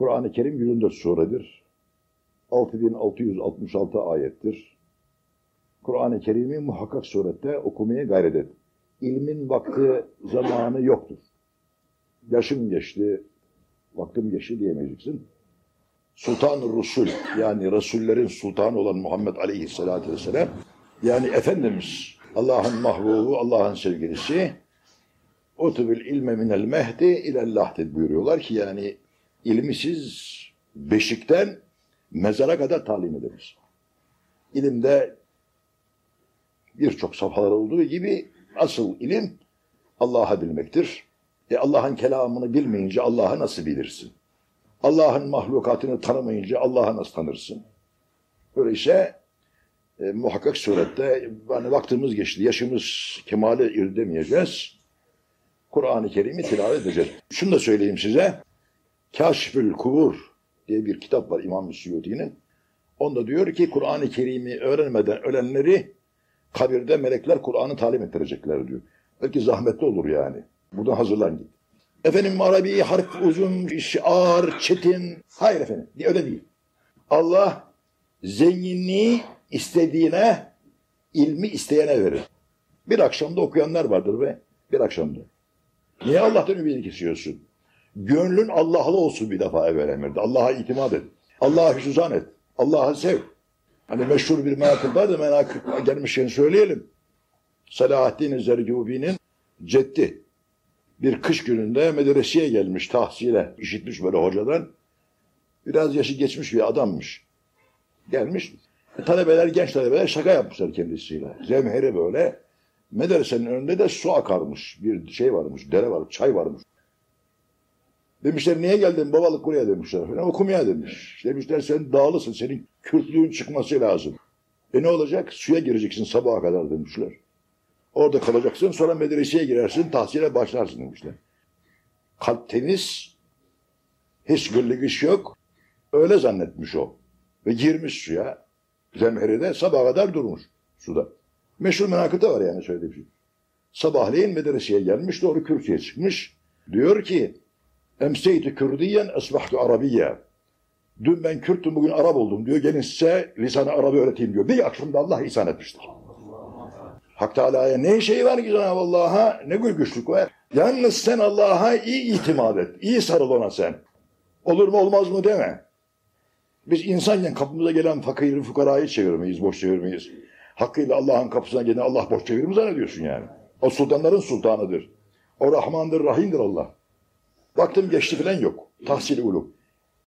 Kur'an-ı Kerim 114 suredir. 6666 ayettir. Kur'an-ı Kerim'i muhakkak surette okumaya gayret et. İlmin vakti, zamanı yoktur. Yaşım geçti, vaktim geçti diyemeyeceksin. Sultan-ı Rusul yani Resullerin sultanı olan Muhammed Aleyhisselatü Vesselam yani Efendimiz Allah'ın mahbubu, Allah'ın sevgilisi Otubül ilme minel mehdi ilel lahdi buyuruyorlar ki yani ilmi beşikten mezara kadar talim ederiz. İlimde birçok safhalar olduğu gibi asıl ilim Allah'a bilmektir. E Allah'ın kelamını bilmeyince Allah'ı nasıl bilirsin? Allah'ın mahlukatını tanımayınca Allah'ı nasıl tanırsın? Öyleyse e, muhakkak surette yani vaktimiz geçti, yaşımız kemale irdemeyeceğiz. Kur'an-ı Kerim'i tilavet edeceğiz. Şunu da söyleyeyim size. Kaşfül Kubur diye bir kitap var İmam Müsuyuti'nin. Onda diyor ki Kur'an-ı Kerim'i öğrenmeden ölenleri kabirde melekler Kur'an'ı talim ettirecekler diyor. Belki zahmetli olur yani. Buradan hazırlan git. Efendim Arabi harf uzun, ağır, çetin. Hayır efendim öyle değil. Allah zenginliği istediğine, ilmi isteyene verir. Bir akşamda okuyanlar vardır ve bir akşamda. Niye Allah'tan ümidi kesiyorsun? Gönlün Allah'lı olsun bir defa evvel emirde. Allah'a itimat et. Allah'a hüsnüzan et. Allah'ı sev. Hani meşhur bir menakıb var da menakıb gelmişken söyleyelim. Selahaddin Zercubi'nin ceddi bir kış gününde medreseye gelmiş tahsile. işitmiş böyle hocadan. Biraz yaşı geçmiş bir adammış. Gelmiş. E, talebeler, genç talebeler şaka yapmışlar kendisiyle. Zemheri böyle. Medresenin önünde de su akarmış. Bir şey varmış, dere var, çay varmış. Demişler niye geldin babalık buraya demişler. Falan, okumaya demiş. Demişler sen dağlısın, senin Kürtlüğün çıkması lazım. E ne olacak? Suya gireceksin sabaha kadar demişler. Orada kalacaksın sonra medreseye girersin tahsile başlarsın demişler. Kalp temiz, hiç gırlık iş yok. Öyle zannetmiş o. Ve girmiş suya. Zemheride sabaha kadar durmuş suda. Meşhur menakıta var yani söylediğim şey. Sabahleyin medreseye gelmiş doğru kürsüye çıkmış. Diyor ki Emseytü Kürdiyen esbahtu Arabiyye. Dün ben Kürttüm bugün Arap oldum diyor. Gelin size lisanı Arabı öğreteyim diyor. Bir akşamda Allah ihsan etmiştir. Hak Teala'ya ne şey var ki Cenab-ı Allah'a ne güçlük var. Yalnız sen Allah'a iyi itimat et. İyi sarıl ona sen. Olur mu olmaz mı deme. Biz insanken kapımıza gelen fakiri fukarayı çevirmeyiz, boş çevirmeyiz. Hakkıyla Allah'ın kapısına gelen Allah boş çevirir mi zannediyorsun yani? O sultanların sultanıdır. O Rahmandır, Rahim'dir Allah. Baktım geçti falan yok. Tahsili ulum.